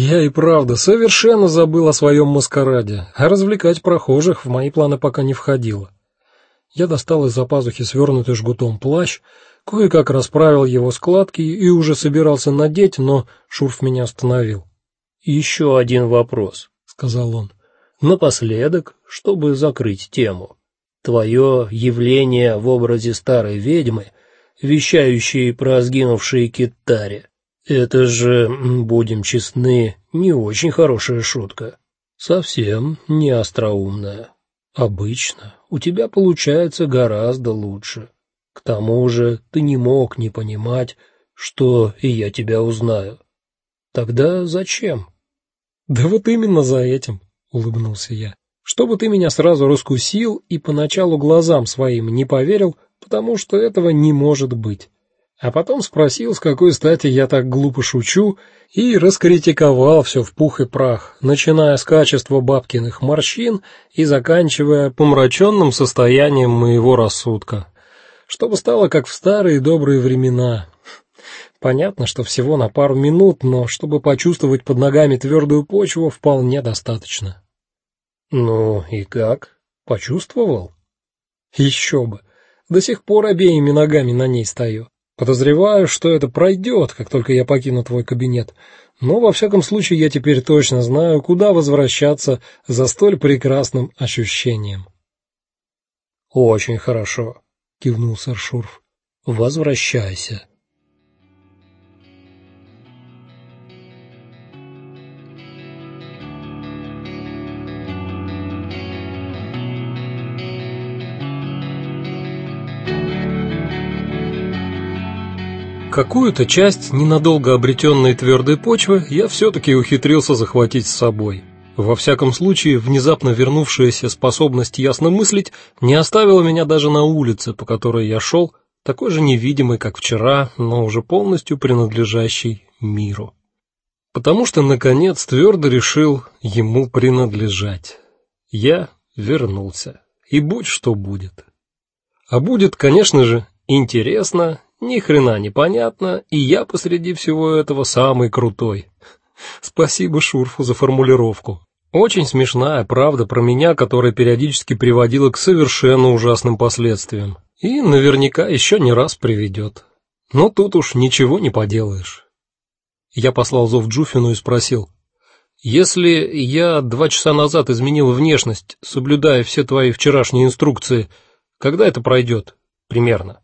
Я и правда совершенно забыл о своем маскараде, а развлекать прохожих в мои планы пока не входило. Я достал из-за пазухи свернутый жгутом плащ, кое-как расправил его складки и уже собирался надеть, но Шурф меня остановил. «Еще один вопрос, сказал он. Напоследок, чтобы закрыть тему. Твое явление в образе старой ведьмы, вещающей про сгинувшие китари, это же, будем честны, не очень хорошая шутка. Совсем не остроумная. Обычно у тебя получается гораздо лучше. К тому же ты не мог не понимать, что и я тебя узнаю. Тогда зачем? Да вот именно за этим, улыбнулся я. Чтобы ты меня сразу раскусил и поначалу глазам своим не поверил, потому что этого не может быть а потом спросил, с какой стати я так глупо шучу, и раскритиковал все в пух и прах, начиная с качества бабкиных морщин и заканчивая помраченным состоянием моего рассудка, чтобы стало как в старые добрые времена. Понятно, что всего на пару минут, но чтобы почувствовать под ногами твердую почву, вполне достаточно. Ну и как? Почувствовал? Еще бы. До сих пор обеими ногами на ней стою. Подозреваю, что это пройдет, как только я покину твой кабинет. Но во всяком случае я теперь точно знаю, куда возвращаться за столь прекрасным ощущением. Очень хорошо, кивнул сэр Шурф. Возвращайся. Какую-то часть ненадолго обретенной твердой почвы я все таки ухитрился захватить с собой. Во всяком случае, внезапно вернувшаяся способность ясно мыслить не оставила меня даже на улице, по которой я шел, такой же невидимый, как вчера, но уже полностью принадлежащий миру. Потому что наконец твердо решил ему принадлежать. Я вернулся. И будь что будет. А будет, конечно же, интересно ни хрена не понятно, и я посреди всего этого самый крутой. Спасибо Шурфу за формулировку. Очень смешная правда про меня, которая периодически приводила к совершенно ужасным последствиям. И наверняка еще не раз приведет. Но тут уж ничего не поделаешь. Я послал зов Джуфину и спросил: "Если я два часа назад изменил внешность, соблюдая все твои вчерашние инструкции, когда это пройдет? Примерно?"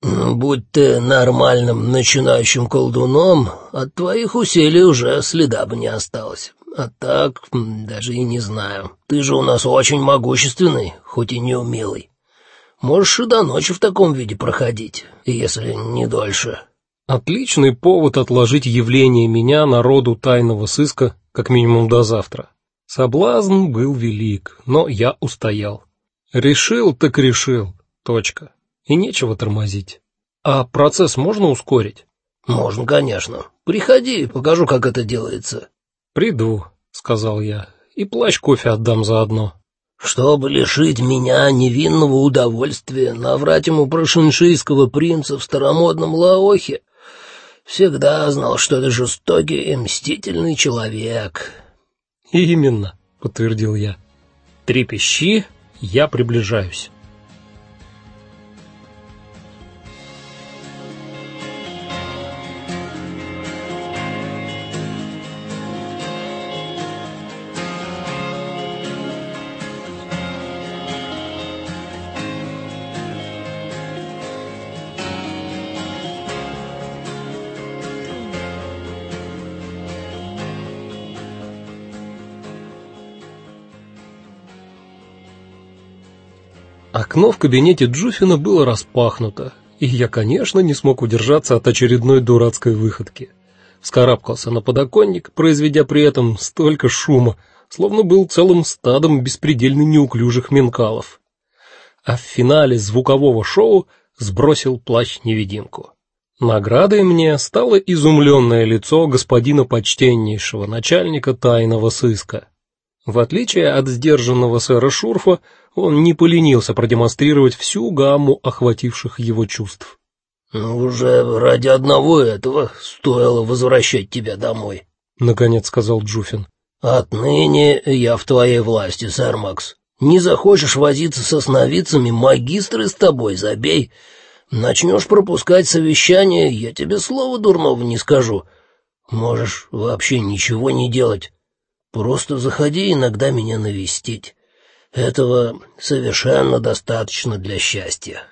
«Будь ты нормальным начинающим колдуном, от твоих усилий уже следа бы не осталось. А так, даже и не знаю. Ты же у нас очень могущественный, хоть и неумелый. Можешь и до ночи в таком виде проходить, если не дольше». Отличный повод отложить явление меня народу тайного сыска как минимум до завтра. Соблазн был велик, но я устоял. Решил так решил. Точка и нечего тормозить. А процесс можно ускорить? Можно, конечно. Приходи, покажу, как это делается. Приду, сказал я. И плащ кофе отдам заодно. Чтобы лишить меня невинного удовольствия наврать ему про шиншийского принца в старомодном лаохе, всегда знал, что это жестокий и мстительный человек. Именно, подтвердил я. Трепещи, я приближаюсь. Окно в кабинете Джуфина было распахнуто, и я, конечно, не смог удержаться от очередной дурацкой выходки. Вскарабкался на подоконник, произведя при этом столько шума, словно был целым стадом беспредельно неуклюжих менкалов. А в финале звукового шоу сбросил плащ-невидимку. Наградой мне стало изумленное лицо господина почтеннейшего начальника тайного сыска. В отличие от сдержанного сэра Шурфа, он не поленился продемонстрировать всю гамму охвативших его чувств. «Ну, уже ради одного этого стоило возвращать тебя домой. наконец сказал Джуфин. Отныне я в твоей власти, сэр Макс. Не захочешь возиться со сновидцами, магистры с тобой забей. Начнешь пропускать совещание, я тебе слова дурного не скажу. Можешь вообще ничего не делать. Просто заходи иногда меня навестить. Этого совершенно достаточно для счастья.